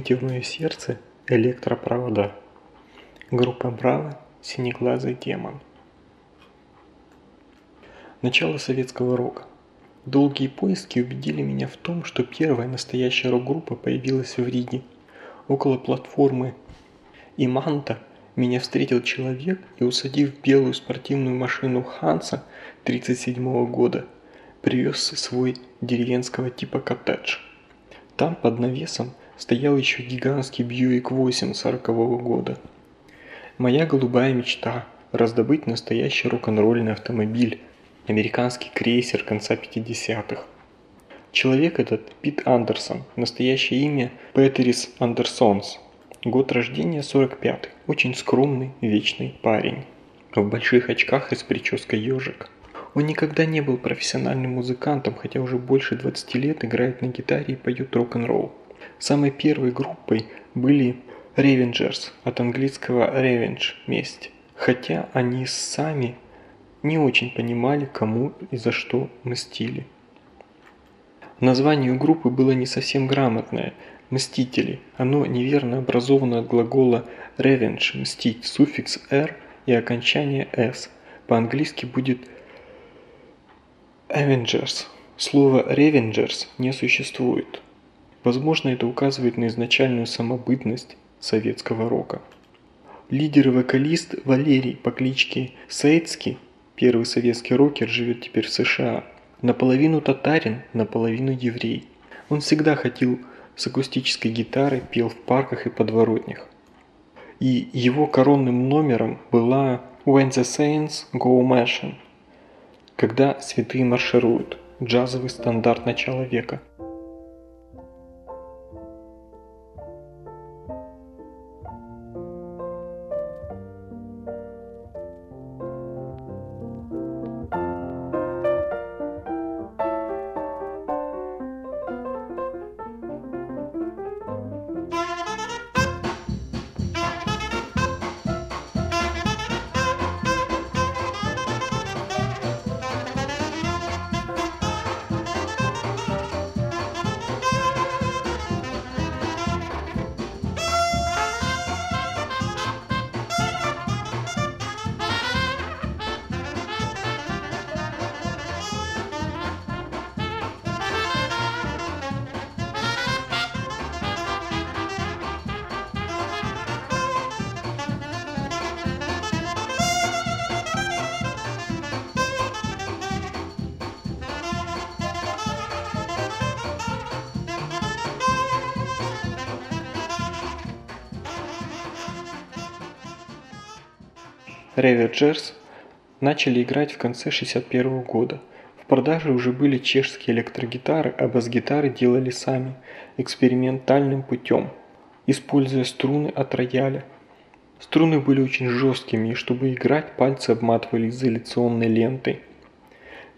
Глава 2. Воткните в мое сердце электропровода. Группа Браво. Синеглазый демон. Начало советского рока. Долгие поиски убедили меня в том, что первая настоящая рок-группа появилась в Риге. Около платформы Иманта меня встретил человек и, усадив в белую спортивную машину Ханса 1937 года, привез свой деревенского типа коттедж. Там под навесом стоял еще гигантский Бьюик 8 40 -го года. Моя голубая мечта – раздобыть настоящий рок-н-ролльный автомобиль, американский крейсер конца 50-х. Человек этот Пит Андерсон, настоящее имя Петерис Андерсонс. Год рождения 45-й, очень скромный, вечный парень. В больших очках и с прической ежик. Он никогда не был профессиональным музыкантом, хотя уже больше 20 лет играет на гитаре и поет рок-н-ролл. Самой первой группой были Revengers, от английского revenge – месть. Хотя они сами не очень понимали, кому и за что мстили. Название у группы было не совсем грамотное – «мстители». Оно неверно образовано от глагола revenge – «мстить», суффикс «r» и окончание «s». По-английски будет Avengers. Слово Revengers не существует. Возможно, это указывает на изначальную самобытность советского рока. Лидер и вокалист Валерий по кличке Сейцкий, первый советский рокер, живет теперь в США. Наполовину татарин, наполовину еврей. Он всегда ходил с акустической гитарой, пел в парках и подворотнях. И его коронным номером была When the Saints Go Marching – когда святые маршируют. Джазовый стандарт начала века. Revengers начали играть в конце 61 года. В продаже уже были чешские электрогитары, а бас-гитары делали сами, экспериментальным путем, используя струны от рояля. Струны были очень жесткими, и чтобы играть, пальцы обматывали изоляционной лентой.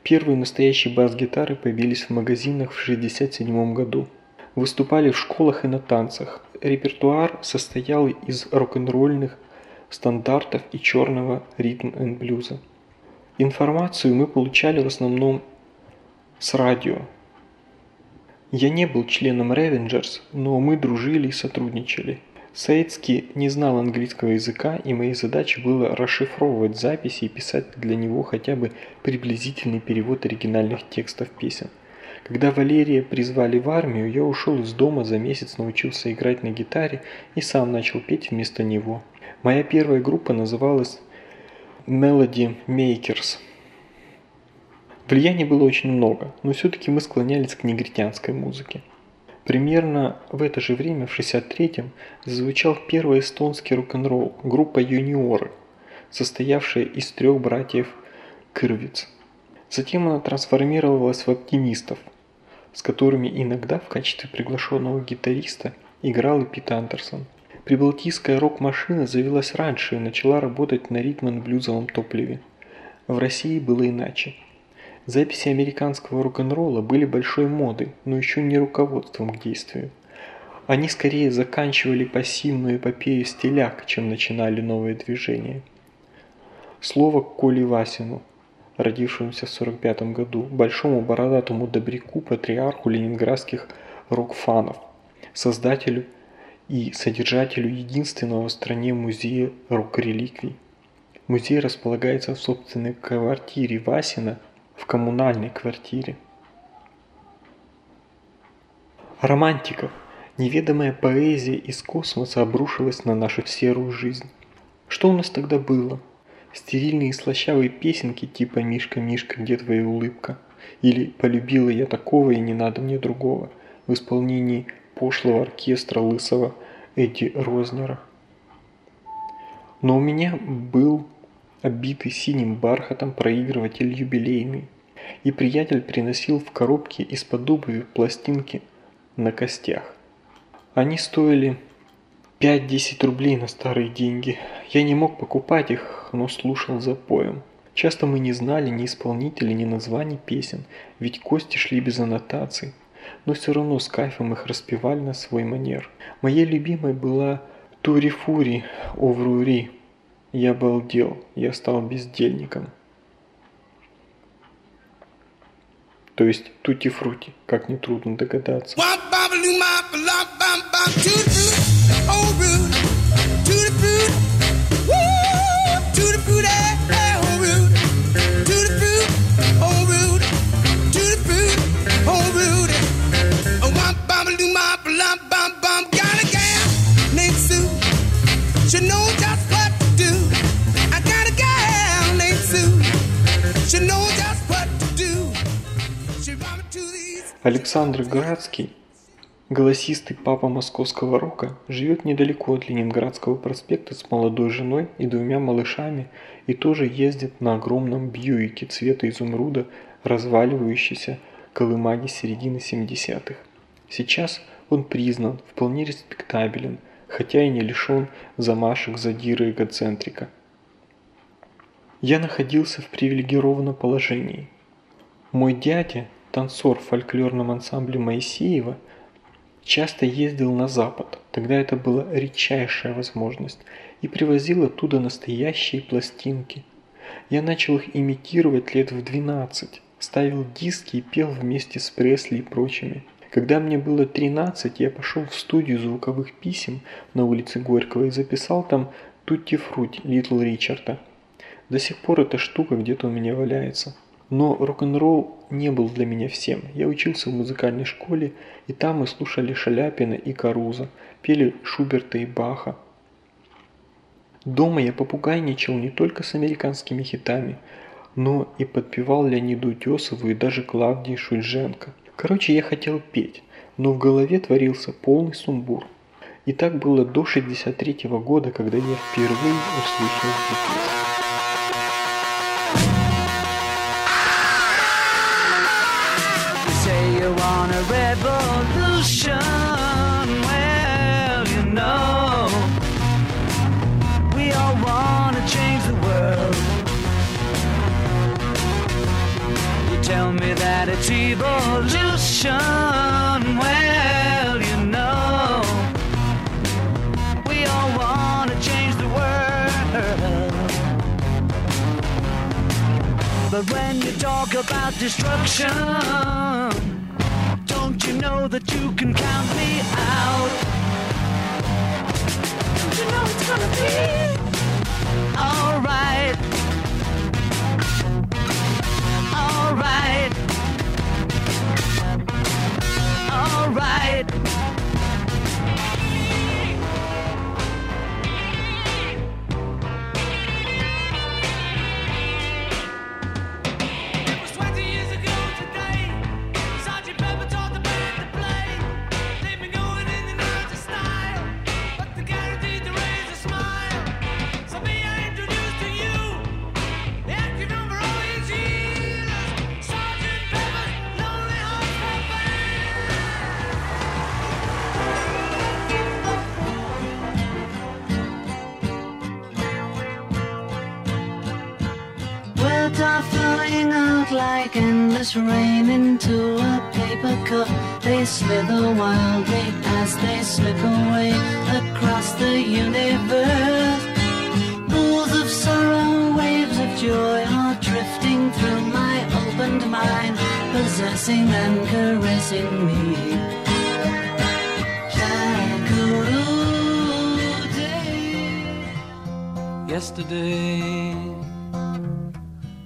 Первые настоящие бас-гитары появились в магазинах в 1967 году. Выступали в школах и на танцах. Репертуар состоял из рок-н-ролльных стандартов и черного ритм-н-блюза. Информацию мы получали в основном с радио. Я не был членом Revengers, но мы дружили и сотрудничали. Саицкий не знал английского языка, и моей задачей было расшифровывать записи и писать для него хотя бы приблизительный перевод оригинальных текстов песен. Когда Валерия призвали в армию, я ушел из дома, за месяц научился играть на гитаре и сам начал петь вместо него. Моя первая группа называлась Melody Makers. Влияний было очень много, но все-таки мы склонялись к негритянской музыке. Примерно в это же время, в 63-м, зазвучал первый эстонский рок-н-ролл, группа «Юниоры», состоявшая из трех братьев Кырвиц. Затем она трансформировалась в оптимистов, с которыми иногда в качестве приглашенного гитариста играл и Пит Андерсон. Прибалтийская рок-машина завелась раньше и начала работать на ритм-н-блюзовом топливе. В России было иначе. Записи американского рок-н-ролла были большой модой, но еще не руководством к действию. Они скорее заканчивали пассивную эпопею стиляк, чем начинали новые движения. Слово к Коле Васину, родившемуся в 45 году, большому бородатому добряку, патриарху ленинградских рок-фанов, создателю и содержателю единственного в стране музея рок-реликвий. Музей располагается в собственной квартире Васина, в коммунальной квартире. Романтиков. Неведомая поэзия из космоса обрушилась на нашу серую жизнь. Что у нас тогда было? Стерильные слащавые песенки типа «Мишка, Мишка, где твоя улыбка?» или «Полюбила я такого и не надо мне другого» в исполнении пошлого оркестра лысого Эдди Рознера. Но у меня был обитый синим бархатом проигрыватель юбилейный, и приятель приносил в коробке из-под обуви пластинки на костях. Они стоили 5-10 рублей на старые деньги. Я не мог покупать их, но слушал за поем. Часто мы не знали ни исполнителей, ни названий песен, ведь кости шли без аннотаций. Но все равно с кайфом их распевали на свой манер. Моей любимой была Тури-фури, Оврури. Я балдел, я стал бездельником. То есть тути-фрути, как нетрудно догадаться. Александр Градский, голосистый папа московского рока, живет недалеко от Ленинградского проспекта с молодой женой и двумя малышами и тоже ездит на огромном Бьюике цвета изумруда, разваливающейся колымаги середины 70-х. Сейчас он признан, вполне респектабелен, хотя и не лишен замашек задира эгоцентрика. Я находился в привилегированном положении. Мой дядя, танцор в фольклорном ансамбле Моисеева, часто ездил на запад, тогда это была редчайшая возможность, и привозил оттуда настоящие пластинки. Я начал их имитировать лет в 12, ставил диски и пел вместе с Пресли и прочими. Когда мне было 13, я пошел в студию звуковых писем на улице Горького и записал там «Тутти Фруть» Литл Ричарда. До сих пор эта штука где-то у меня валяется. Но рок-н-ролл не был для меня всем. Я учился в музыкальной школе, и там мы слушали Шаляпина и Каруза, пели Шуберта и Баха. Дома я попугайничал не только с американскими хитами, но и подпевал Леониду Утесову и даже Клавдии Шульженко. Короче, я хотел петь, но в голове творился полный сумбур. И так было до 63 -го года, когда я впервые услышал Битлз. revolution. Evolution. Well, you know, we all want to change the world. But when you talk about destruction, don't you know that you can count me out? Don't you know it's gonna be alright? Alright. right. rain into a paper cup. They slither wildly as they slip away across the universe. Pools of sorrow, waves of joy are drifting through my opened mind, possessing and caressing me. yesterday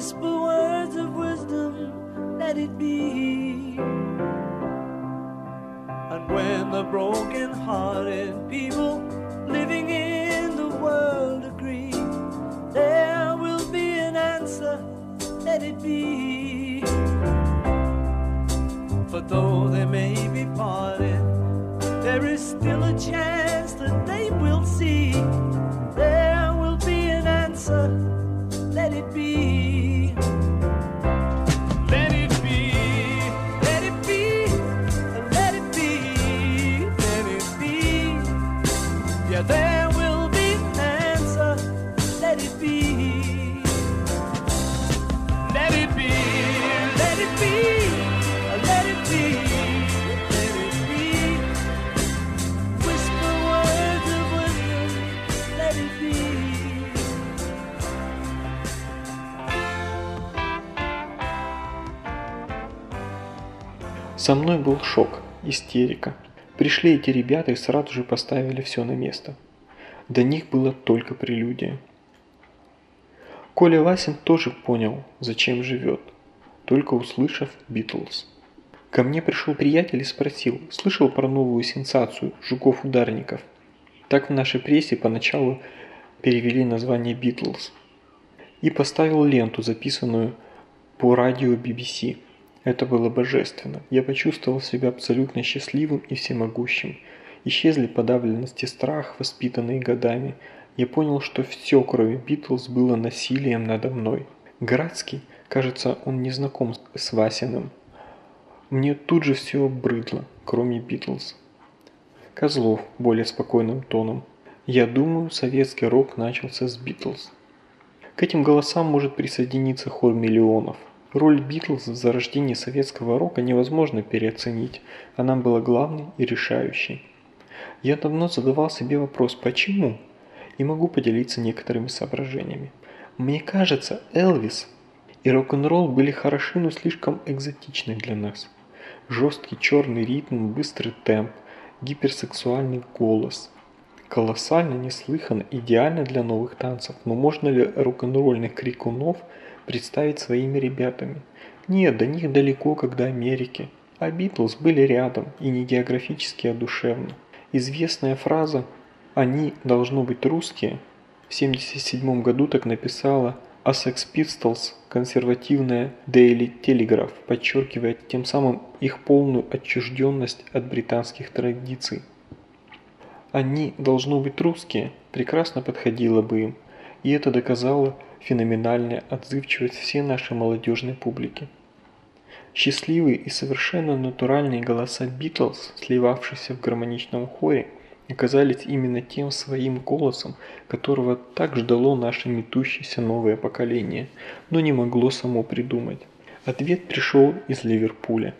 Whisper words of wisdom, let it be. And when the broken hearted people living in the world agree, there will be an answer, let it be. For though Со мной был шок, истерика. Пришли эти ребята и сразу же поставили все на место. До них было только прелюдия. Коля Васин тоже понял, зачем живет, только услышав «Битлз». Ко мне пришел приятель и спросил, слышал про новую сенсацию «Жуков-ударников». Так в нашей прессе поначалу перевели название «Битлз». И поставил ленту, записанную по радио BBC. Это было божественно. Я почувствовал себя абсолютно счастливым и всемогущим. Исчезли подавленность и страх, воспитанные годами. Я понял, что все, кроме Битлз, было насилием надо мной. Градский, кажется, он не знаком с Васиным. Мне тут же все брыдло, кроме Битлз. Козлов более спокойным тоном. Я думаю, советский рок начался с Битлз. К этим голосам может присоединиться хор миллионов. Роль Битлз в зарождении советского рока невозможно переоценить, она была главной и решающей. Я давно задавал себе вопрос «почему?» и могу поделиться некоторыми соображениями. Мне кажется, Элвис и рок-н-ролл были хороши, но слишком экзотичны для нас. Жесткий черный ритм, быстрый темп, гиперсексуальный голос. Колоссально, неслыханно, идеально для новых танцев, но можно ли рок-н-ролльных крикунов представить своими ребятами? Нет, до них далеко, как до Америки. А Битлз были рядом, и не географически, а душевно. Известная фраза «они должно быть русские» в 1977 году так написала а Sex Pistols консервативная Daily Telegraph, подчеркивая тем самым их полную отчужденность от британских традиций. Они, должно быть русские, прекрасно подходило бы им, и это доказало феноменальная отзывчивость всей нашей молодежной публики. Счастливые и совершенно натуральные голоса Битлз, сливавшиеся в гармоничном хоре, оказались именно тем своим голосом, которого так ждало наше метущееся новое поколение, но не могло само придумать. Ответ пришел из Ливерпуля.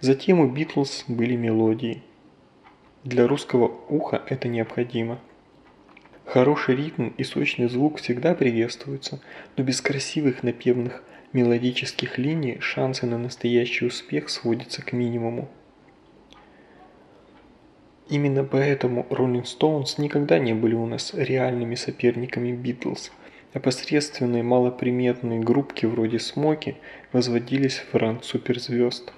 Затем у Битлз были мелодии. Для русского уха это необходимо. Хороший ритм и сочный звук всегда приветствуются, но без красивых напевных мелодических линий шансы на настоящий успех сводятся к минимуму. Именно поэтому Rolling Stones никогда не были у нас реальными соперниками Beatles. а посредственные малоприметные группки вроде Смоки возводились в ранг суперзвезд.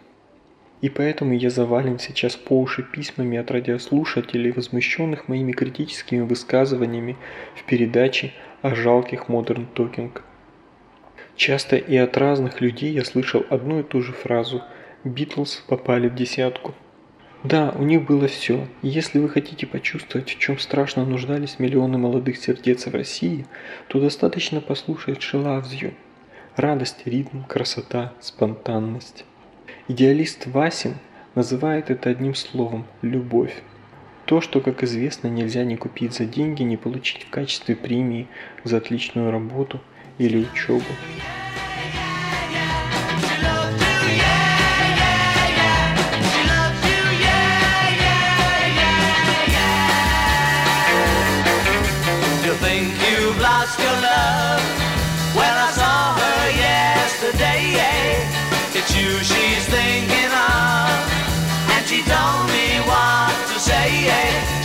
И поэтому я завален сейчас по уши письмами от радиослушателей, возмущенных моими критическими высказываниями в передаче о жалких Modern Talking. Часто и от разных людей я слышал одну и ту же фразу «Битлз попали в десятку». Да, у них было все. если вы хотите почувствовать, в чем страшно нуждались миллионы молодых сердец в России, то достаточно послушать «She loves you». Радость, ритм, красота, спонтанность. Идеалист Васин называет это одним словом – любовь. То, что, как известно, нельзя ни купить за деньги, ни получить в качестве премии за отличную работу или учебу. You don't need what to say.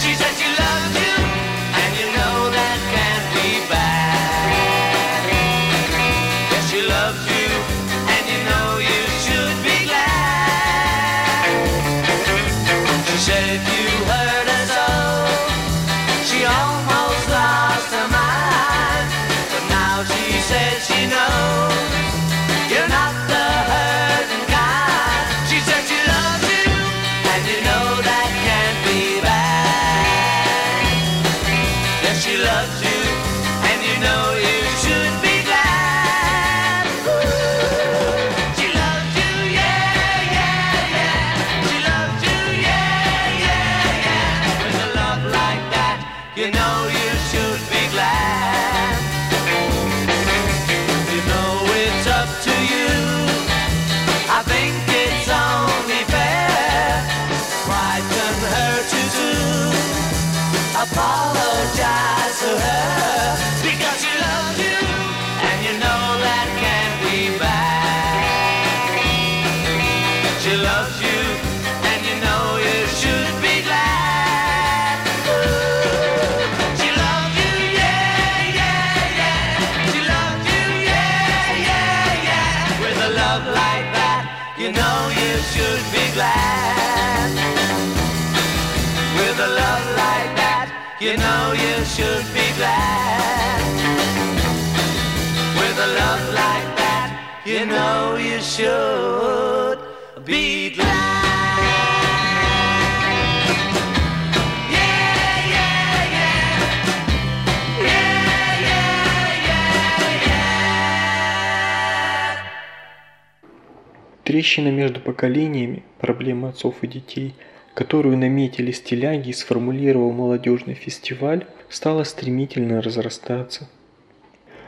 Трещина между поколениями, проблема отцов и детей – которую наметили стиляги и сформулировал молодежный фестиваль, стала стремительно разрастаться.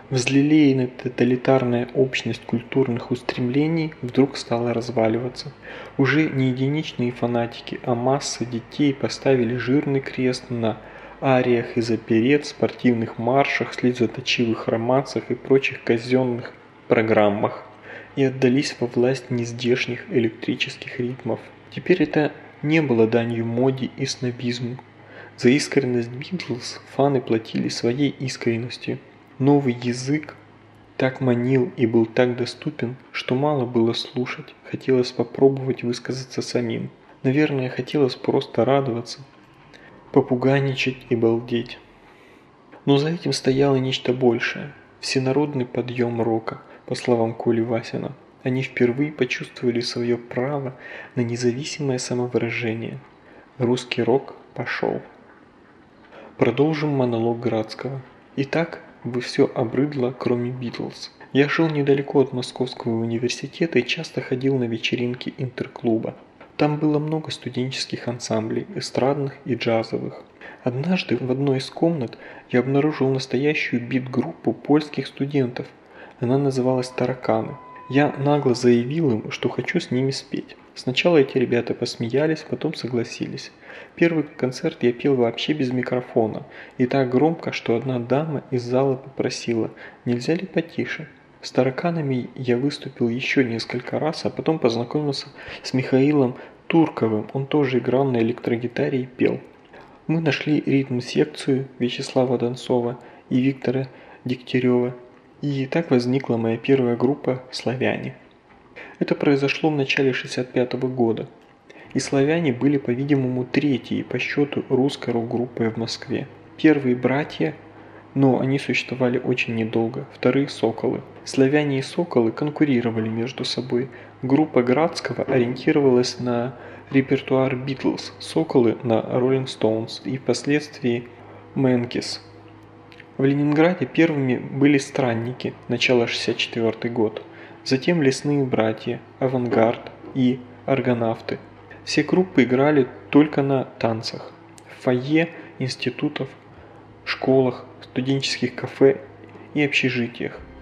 Взлелеянная тоталитарная общность культурных устремлений вдруг стала разваливаться. Уже не единичные фанатики, а масса детей поставили жирный крест на ариях из оперет, спортивных маршах, слезоточивых романсах и прочих казенных программах и отдались во власть нездешних электрических ритмов. Теперь это не было данью моде и снобизму. За искренность Битлз фаны платили своей искренностью. Новый язык так манил и был так доступен, что мало было слушать, хотелось попробовать высказаться самим. Наверное, хотелось просто радоваться, попуганичать и балдеть. Но за этим стояло нечто большее – всенародный подъем рока, по словам Коли Васина – они впервые почувствовали свое право на независимое самовыражение. Русский рок пошел. Продолжим монолог Градского. Итак, вы все обрыдло, кроме Битлз. Я жил недалеко от Московского университета и часто ходил на вечеринки интерклуба. Там было много студенческих ансамблей, эстрадных и джазовых. Однажды в одной из комнат я обнаружил настоящую бит-группу польских студентов. Она называлась «Тараканы». Я нагло заявил им, что хочу с ними спеть. Сначала эти ребята посмеялись, потом согласились. Первый концерт я пел вообще без микрофона, и так громко, что одна дама из зала попросила, нельзя ли потише. С тараканами я выступил еще несколько раз, а потом познакомился с Михаилом Турковым, он тоже играл на электрогитаре и пел. Мы нашли ритм-секцию Вячеслава Донцова и Виктора Дегтярева, и так возникла моя первая группа «Славяне». Это произошло в начале 65 -го года и славяне были, по-видимому, третьей по счету русско группой в Москве. Первые братья, но они существовали очень недолго, вторые – соколы. Славяне и соколы конкурировали между собой. Группа Градского ориентировалась на репертуар Битлз, соколы на Роллинг Стоунс и впоследствии Мэнкис. В Ленинграде первыми были странники, начало 64 год, затем лесные братья, авангард и аргонавты – все группы играли только на танцах, в фойе институтов, школах, студенческих кафе и общежитиях –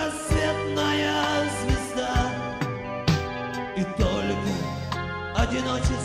рассветная звезда. И только одиночество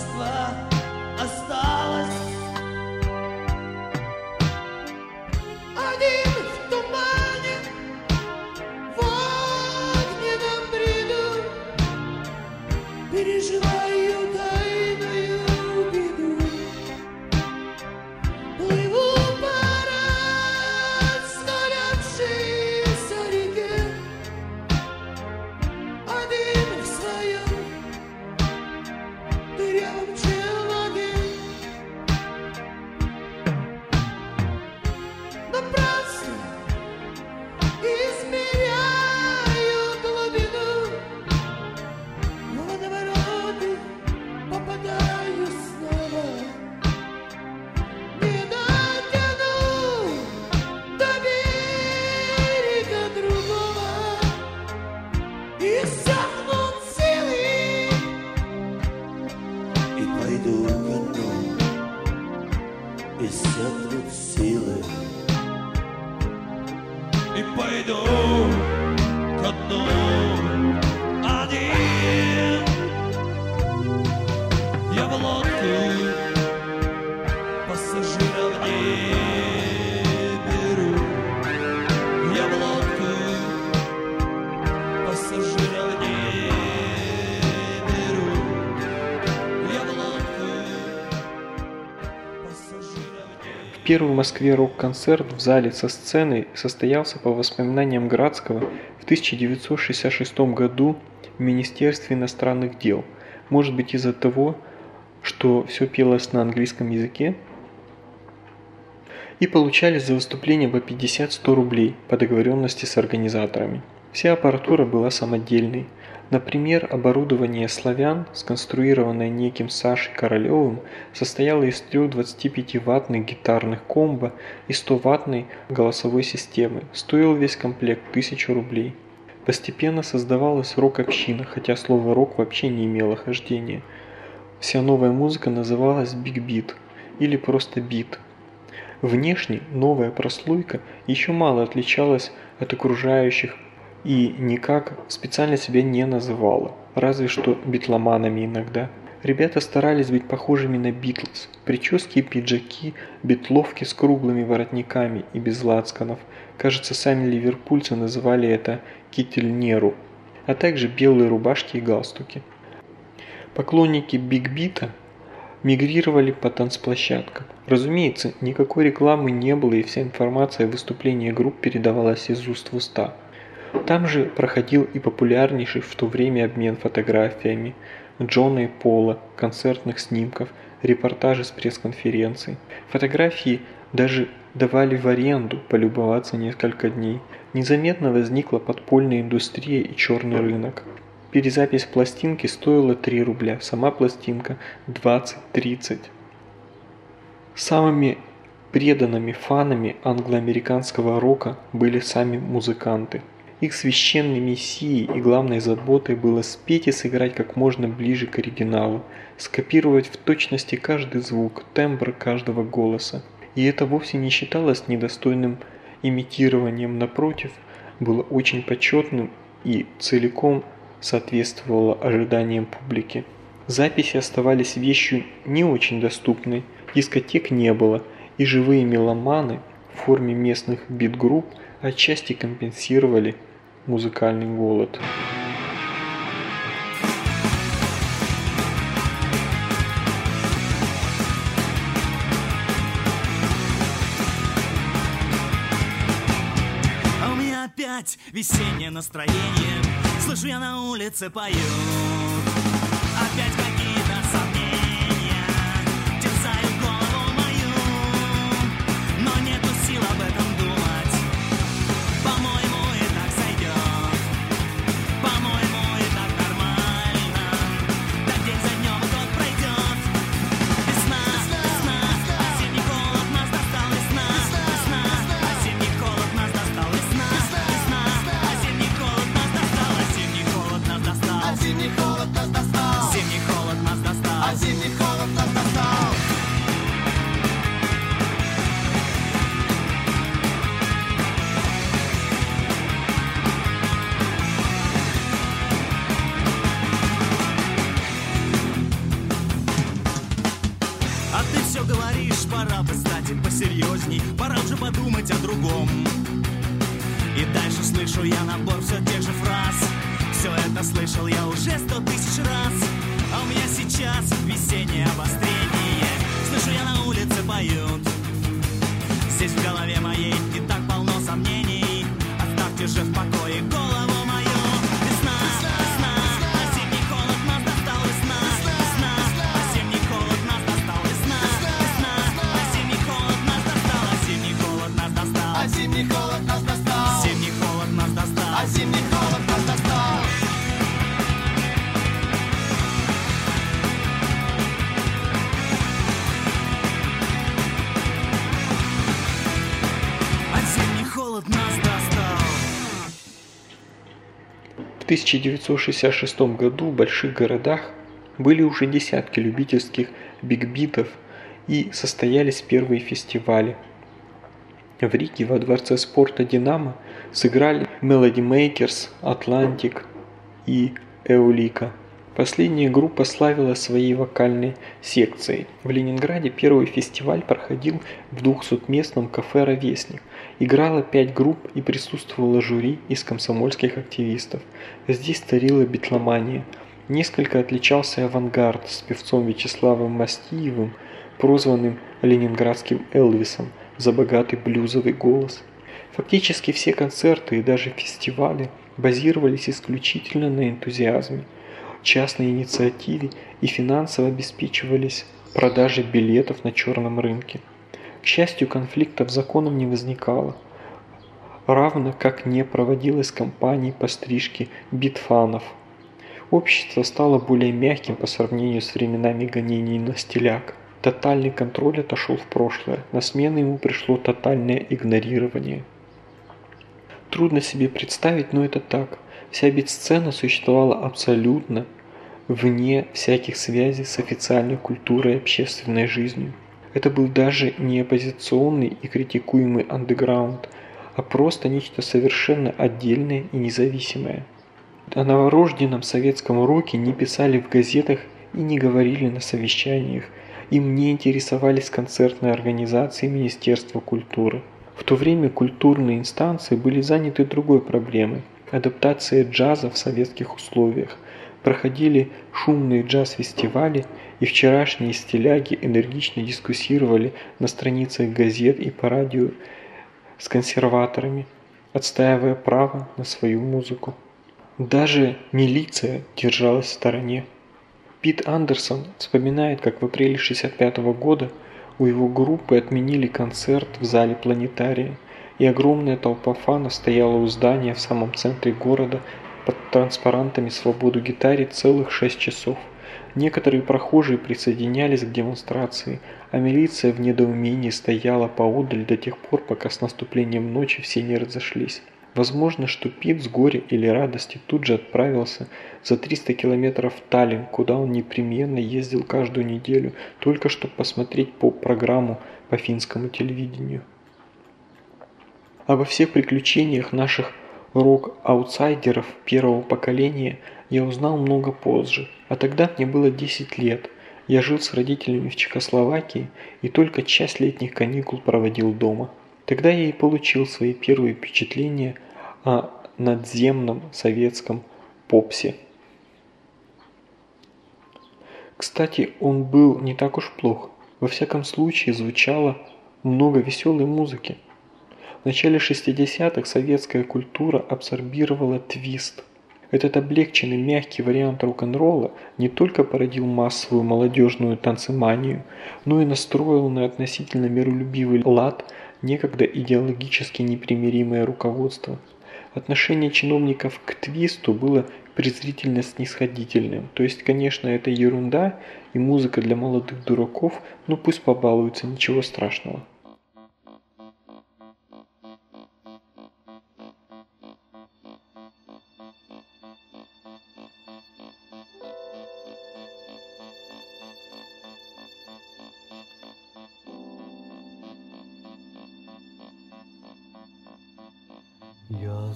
Первый в Москве рок-концерт в зале со сценой состоялся по воспоминаниям Градского в 1966 году в Министерстве иностранных дел. Может быть из-за того, что все пелось на английском языке? И получали за выступление по 50-100 рублей по договоренности с организаторами. Вся аппаратура была самодельной. Например, оборудование «Славян», сконструированное неким Сашей Королевым, состояло из трех 25-ваттных гитарных комбо и 100-ваттной голосовой системы. Стоил весь комплект 1000 рублей. Постепенно создавалась рок-община, хотя слово «рок» вообще не имело хождения. Вся новая музыка называлась «Биг Бит» или просто «Бит». Внешне новая прослойка еще мало отличалась от окружающих и никак специально себя не называла, разве что битломанами иногда. Ребята старались быть похожими на Битлз. Прически пиджаки, битловки с круглыми воротниками и без лацканов. Кажется, сами ливерпульцы называли это кительнеру, а также белые рубашки и галстуки. Поклонники Биг Бита мигрировали по танцплощадкам. Разумеется, никакой рекламы не было и вся информация о выступлении групп передавалась из уст в уста. Там же проходил и популярнейший в то время обмен фотографиями Джона и Пола, концертных снимков, репортажи с пресс-конференций. Фотографии даже давали в аренду полюбоваться несколько дней. Незаметно возникла подпольная индустрия и черный рынок. Перезапись пластинки стоила 3 рубля, сама пластинка 20-30. Самыми преданными фанами англо-американского рока были сами музыканты. Их священной миссией и главной заботой было спеть и сыграть как можно ближе к оригиналу, скопировать в точности каждый звук, тембр каждого голоса. И это вовсе не считалось недостойным имитированием, напротив, было очень почетным и целиком соответствовало ожиданиям публики. Записи оставались вещью не очень доступной, дискотек не было, и живые меломаны в форме местных бит-групп отчасти компенсировали музыкальный голод. А у меня опять весеннее настроение Слышу я на улице поют Опять А ты все говоришь, пора бы стать и посерьезней Пора уже подумать о другом. И дальше слышу я набор все тех же фраз. Все это слышал я уже сто тысяч раз. А у меня сейчас весеннее обострение. Слышу я на улице поют Здесь в голове моей и так полно сомнений. Оставьте же в покое голову 1966 году в больших городах были уже десятки любительских бигбитов и состоялись первые фестивали. В Риге во дворце спорта «Динамо» сыграли Melody Makers, Atlantic и Эулика. Последняя группа славилась своей вокальной секцией. В Ленинграде первый фестиваль проходил в 200-местном кафе «Ровесник». Играло пять групп и присутствовало жюри из комсомольских активистов. Здесь царила битломания. Несколько отличался авангард с певцом Вячеславом Мастиевым, прозванным ленинградским Элвисом за богатый блюзовый голос. Фактически все концерты и даже фестивали базировались исключительно на энтузиазме – частной инициативе и финансово обеспечивались продажи билетов на черном рынке. К счастью, конфликтов законом не возникало, равно как не проводилась кампаний по стрижке битфанов. Общество стало более мягким по сравнению с временами гонений на стиляк. Тотальный контроль отошел в прошлое, на смену ему пришло тотальное игнорирование. Трудно себе представить, но это так. Вся битсцена существовала абсолютно вне всяких связей с официальной культурой и общественной жизнью. Это был даже не оппозиционный и критикуемый андеграунд, а просто нечто совершенно отдельное и независимое. О новорожденном советском роке не писали в газетах и не говорили на совещаниях, им не интересовались концертные организации Министерства культуры. В то время культурные инстанции были заняты другой проблемой – адаптацией джаза в советских условиях, проходили шумные джаз-фестивали, и вчерашние стиляги энергично дискуссировали на страницах газет и по радио с консерваторами, отстаивая право на свою музыку. Даже милиция держалась в стороне. Пит Андерсон вспоминает, как в апреле 1965 года у его группы отменили концерт в зале планетария, и огромная толпа фанов стояла у здания в самом центре города под транспарантами «Свободу гитаре» целых шесть часов. Некоторые прохожие присоединялись к демонстрации, а милиция в недоумении стояла поодаль до тех пор, пока с наступлением ночи все не разошлись. Возможно, что Пит с горя или радости тут же отправился за 300 километров в Таллин, куда он непременно ездил каждую неделю, только чтобы посмотреть по программу по финскому телевидению. Обо всех приключениях наших рок-аутсайдеров первого поколения я узнал много позже, а тогда мне было 10 лет. Я жил с родителями в Чехословакии и только часть летних каникул проводил дома. Тогда я и получил свои первые впечатления о надземном советском попсе. Кстати, он был не так уж плох. Во всяком случае, звучало много веселой музыки. В начале 60-х советская культура абсорбировала твист. Этот облегченный мягкий вариант рок-н-ролла не только породил массовую молодежную танцеманию, но и настроил на относительно миролюбивый лад некогда идеологически непримиримое руководство. Отношение чиновников к твисту было презрительно снисходительным. То есть, конечно, это ерунда и музыка для молодых дураков, но пусть побалуются, ничего страшного.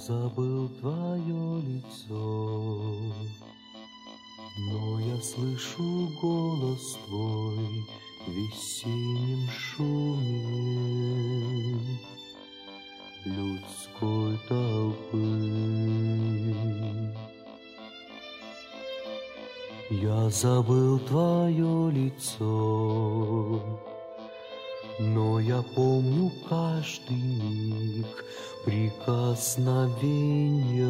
Забыл твое лицо, но я слышу голос твой в весеннем шуме. Людской толпы. Я забыл твое лицо, но я помню каждый миг прикосновения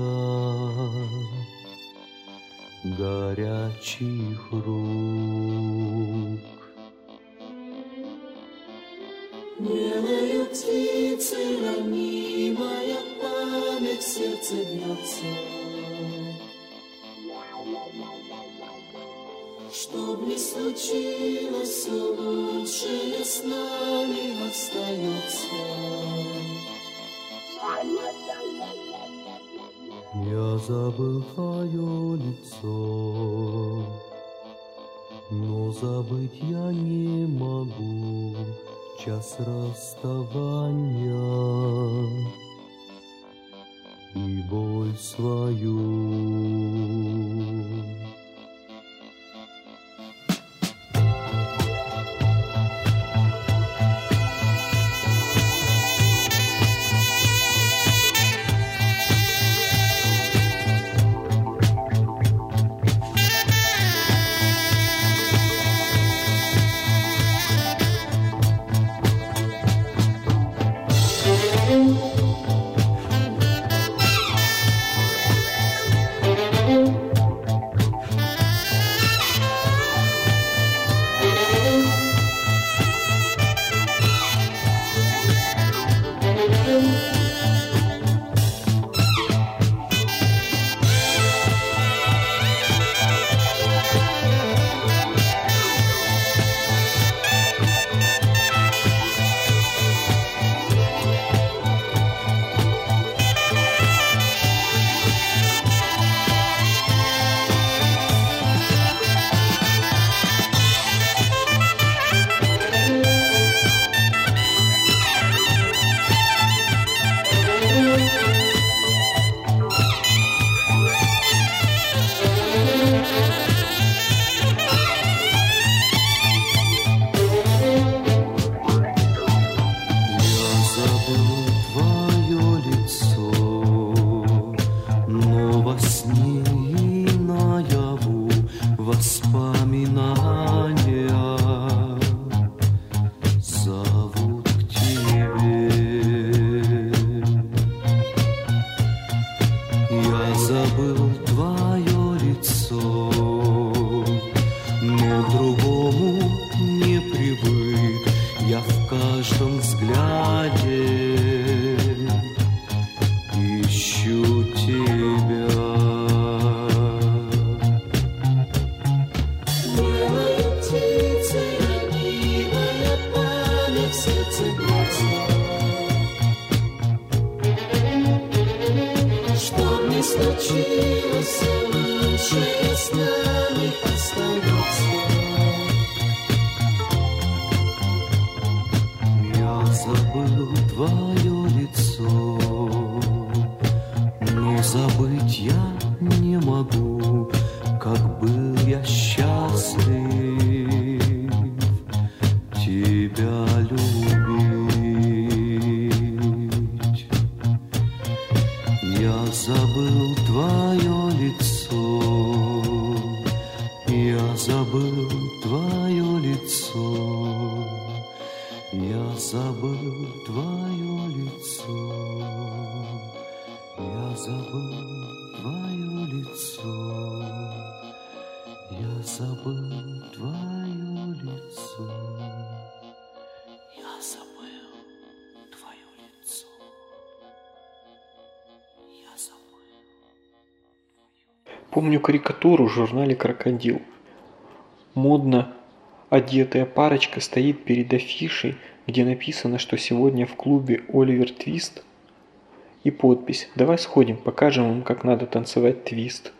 горячих рук. Белою птицей ранимая память сердце бьется. Случилось, все лучшее с нами остается. Я забыл твое лицо, но забыть я не могу час расставания и боль свою. Я забыл твое лицо, но забыть я не могу, Помню карикатуру в журнале «Крокодил». Модно одетая парочка стоит перед афишей, где написано, что сегодня в клубе Оливер Твист и подпись «Давай сходим, покажем им, как надо танцевать твист».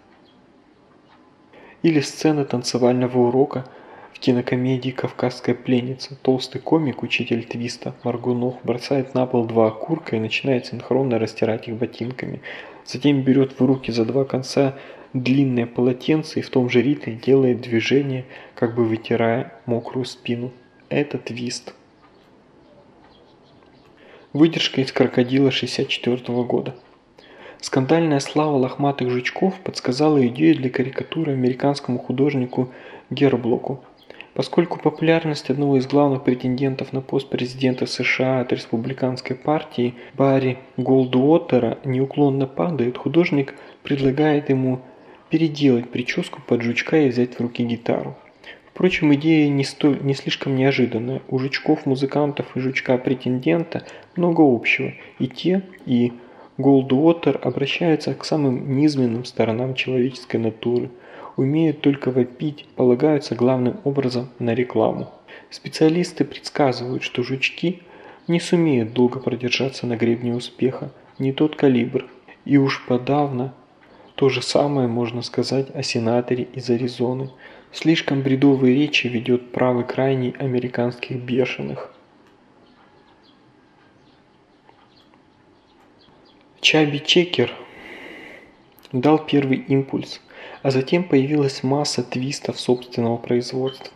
Или сцена танцевального урока в кинокомедии «Кавказская пленница». Толстый комик, учитель твиста, Маргунов, бросает на пол два окурка и начинает синхронно растирать их ботинками. Затем берет в руки за два конца длинное полотенце и в том же ритме делает движение, как бы вытирая мокрую спину. Это твист. Выдержка из «Крокодила» 64 года. Скандальная слава лохматых жучков подсказала идею для карикатуры американскому художнику Герблоку. Поскольку популярность одного из главных претендентов на пост президента США от республиканской партии Барри Голдуотера неуклонно падает, художник предлагает ему переделать прическу под жучка и взять в руки гитару. Впрочем, идея не, столь, не слишком неожиданная. У жучков-музыкантов и жучка-претендента много общего. И те, и Голдуотер обращаются к самым низменным сторонам человеческой натуры. Умеют только вопить, полагаются главным образом на рекламу. Специалисты предсказывают, что жучки не сумеют долго продержаться на гребне успеха, не тот калибр. И уж подавно то же самое можно сказать о сенаторе из Аризоны. Слишком бредовые речи ведет правый крайний американских бешеных. Чаби Чекер дал первый импульс, а затем появилась масса твистов собственного производства.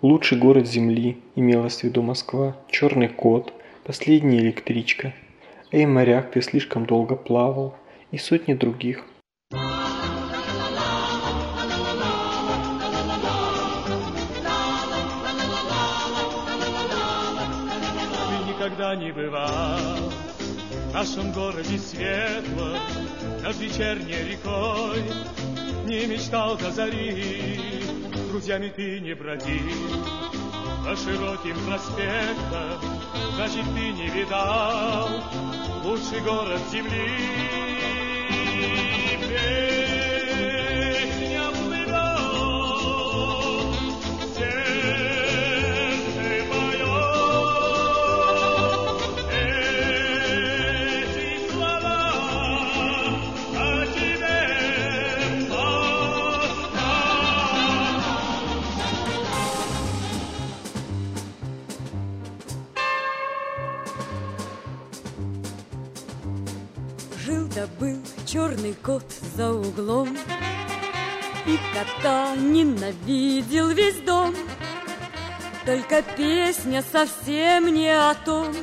Лучший город Земли, имелось в виду Москва, Черный кот, Последняя электричка, Эй, моряк, ты слишком долго плавал и сотни других – никогда не бывал в нашем городе светло Над вечерней рекой. Не мечтал до зари друзьями ты не бродил По широким проспектам Значит, ты не видал Лучший город земли. Песня за углом. И кота ненавидел весь дом. Только песня совсем не о том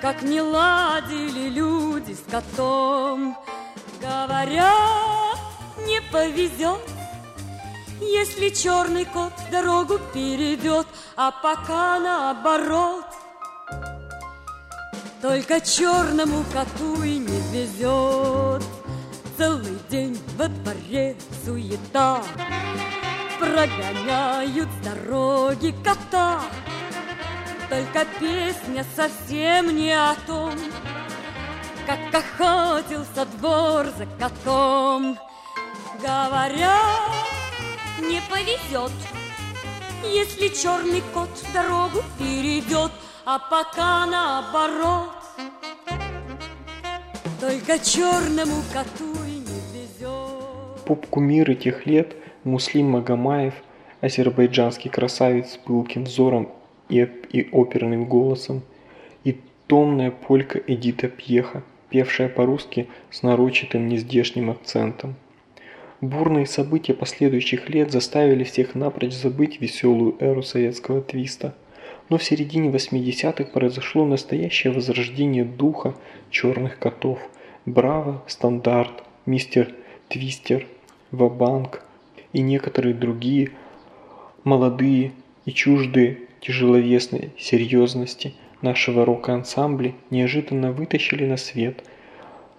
Как не ладили люди с котом. Говорят, не повезет Если черный кот дорогу перейдет А пока наоборот. Только черному коту и не везет Целый день во дворе суета. Прогоняют с дороги кота. Только песня совсем не о том Как охотился двор за котом. Говорят, не повезет Если черный кот дорогу перейдет а пока наоборот. Только черному коту Поп-кумир этих лет Муслим Магомаев, азербайджанский красавец с пылким взором и, и оперным голосом, и томная полька Эдита Пьеха, певшая по-русски с нарочитым нездешним акцентом. Бурные события последующих лет заставили всех напрочь забыть веселую эру советского твиста – но в середине 80-х произошло настоящее возрождение духа черных котов. Браво, Стандарт, Мистер Твистер, Вабанк и некоторые другие молодые и чуждые тяжеловесной серьезности нашего рок-ансамбля неожиданно вытащили на свет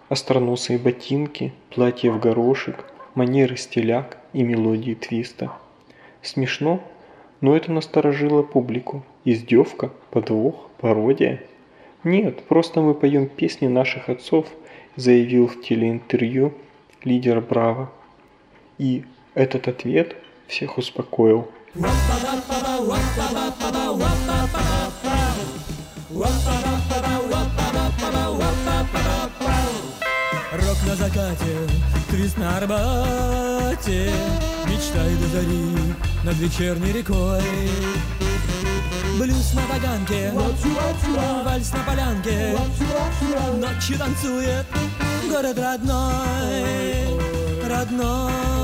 остроносые ботинки, платья в горошек, манеры стиляк и мелодии твиста. Смешно, но это насторожило публику. Издевка, подвох, пародия? Нет, просто мы поем песни наших отцов, заявил в телеинтервью лидер Браво. И этот ответ всех успокоил. Рок на закате, твист на Арбате Мечтай до зари над вечерней рекой Блюз на таганке, вальс на полянке Ночью танцует город родной Родной,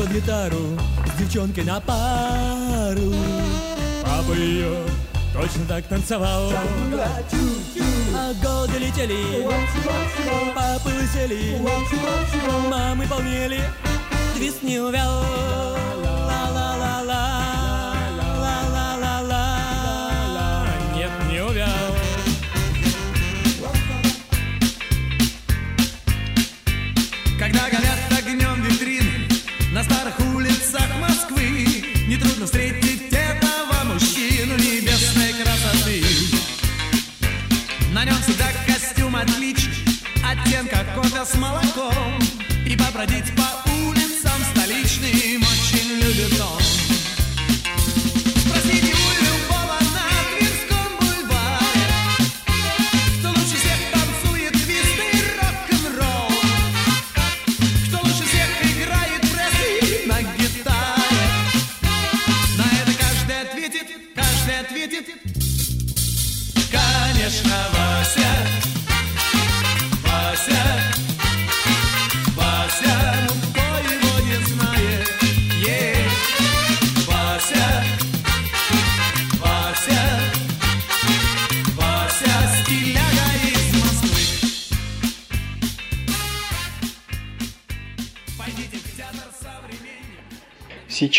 под гитару с девчонкой на пару. Папа ее точно так танцевал. А годы летели, папы лысели Мамы полнели, твист не увял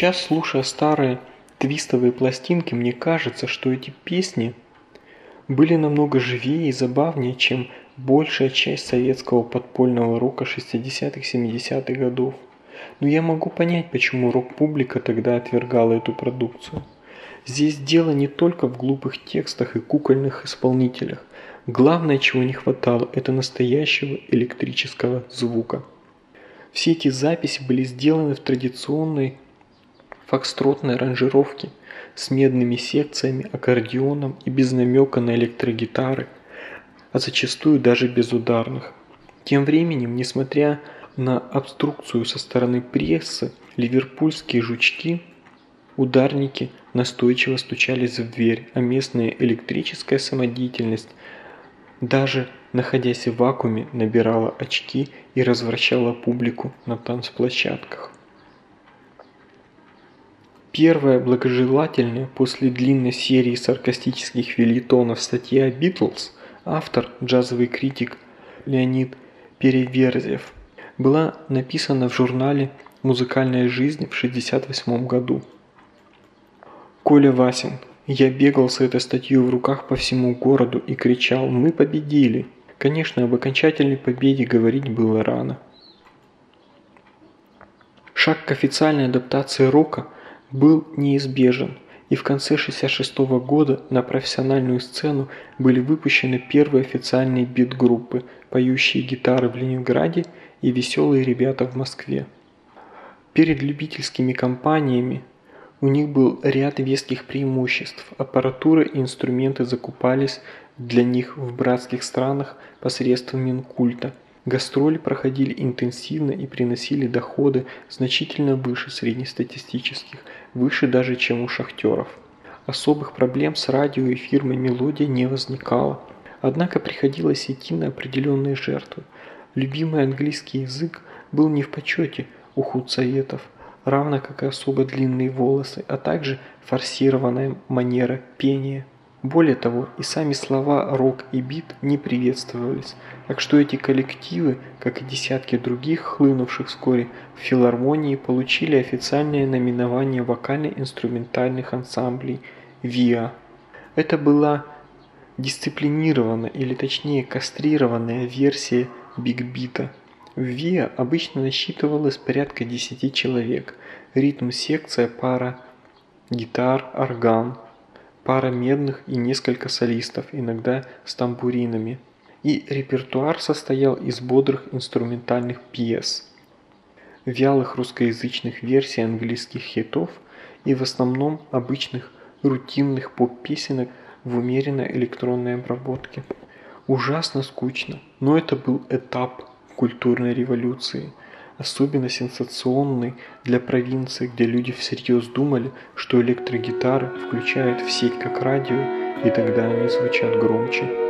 Сейчас, слушая старые твистовые пластинки, мне кажется, что эти песни были намного живее и забавнее, чем большая часть советского подпольного рока 60-х, 70-х годов. Но я могу понять, почему рок-публика тогда отвергала эту продукцию. Здесь дело не только в глупых текстах и кукольных исполнителях. Главное, чего не хватало, это настоящего электрического звука. Все эти записи были сделаны в традиционной фокстротной аранжировке с медными секциями, аккордеоном и без намека на электрогитары, а зачастую даже без ударных. Тем временем, несмотря на обструкцию со стороны прессы, ливерпульские жучки, ударники настойчиво стучались в дверь, а местная электрическая самодеятельность даже находясь в вакууме, набирала очки и развращала публику на танцплощадках. Первая благожелательная после длинной серии саркастических филитонов статья «Битлз» автор, джазовый критик Леонид Переверзев, была написана в журнале «Музыкальная жизнь» в 1968 году. Коля Васин. Я бегал с этой статьей в руках по всему городу и кричал «Мы победили!». Конечно, об окончательной победе говорить было рано. Шаг к официальной адаптации рока был неизбежен, и в конце 1966 года на профессиональную сцену были выпущены первые официальные бит-группы, поющие гитары в Ленинграде и веселые ребята в Москве. Перед любительскими компаниями у них был ряд веских преимуществ. Аппаратура и инструменты закупались для них в братских странах посредством Минкульта. Гастроли проходили интенсивно и приносили доходы значительно выше среднестатистических, выше даже, чем у шахтеров. Особых проблем с радио и фирмой «Мелодия» не возникало. Однако приходилось идти на определенные жертвы. Любимый английский язык был не в почете у худсоветов, равно как и особо длинные волосы, а также форсированная манера пения. Более того, и сами слова «рок» и «бит» не приветствовались, так что эти коллективы, как и десятки других, хлынувших вскоре в филармонии, получили официальное наименование вокально-инструментальных ансамблей «ВИА». Это была дисциплинированная, или точнее кастрированная версия бигбита. В ВИА обычно насчитывалось порядка 10 человек, ритм-секция, пара гитар, орган – пара медных и несколько солистов, иногда с тамбуринами. И репертуар состоял из бодрых инструментальных пьес, вялых русскоязычных версий английских хитов и в основном обычных рутинных поп-песенок в умеренной электронной обработке. Ужасно скучно, но это был этап культурной революции – особенно сенсационный для провинции, где люди всерьез думали, что электрогитары включают в сеть как радио, и тогда они звучат громче.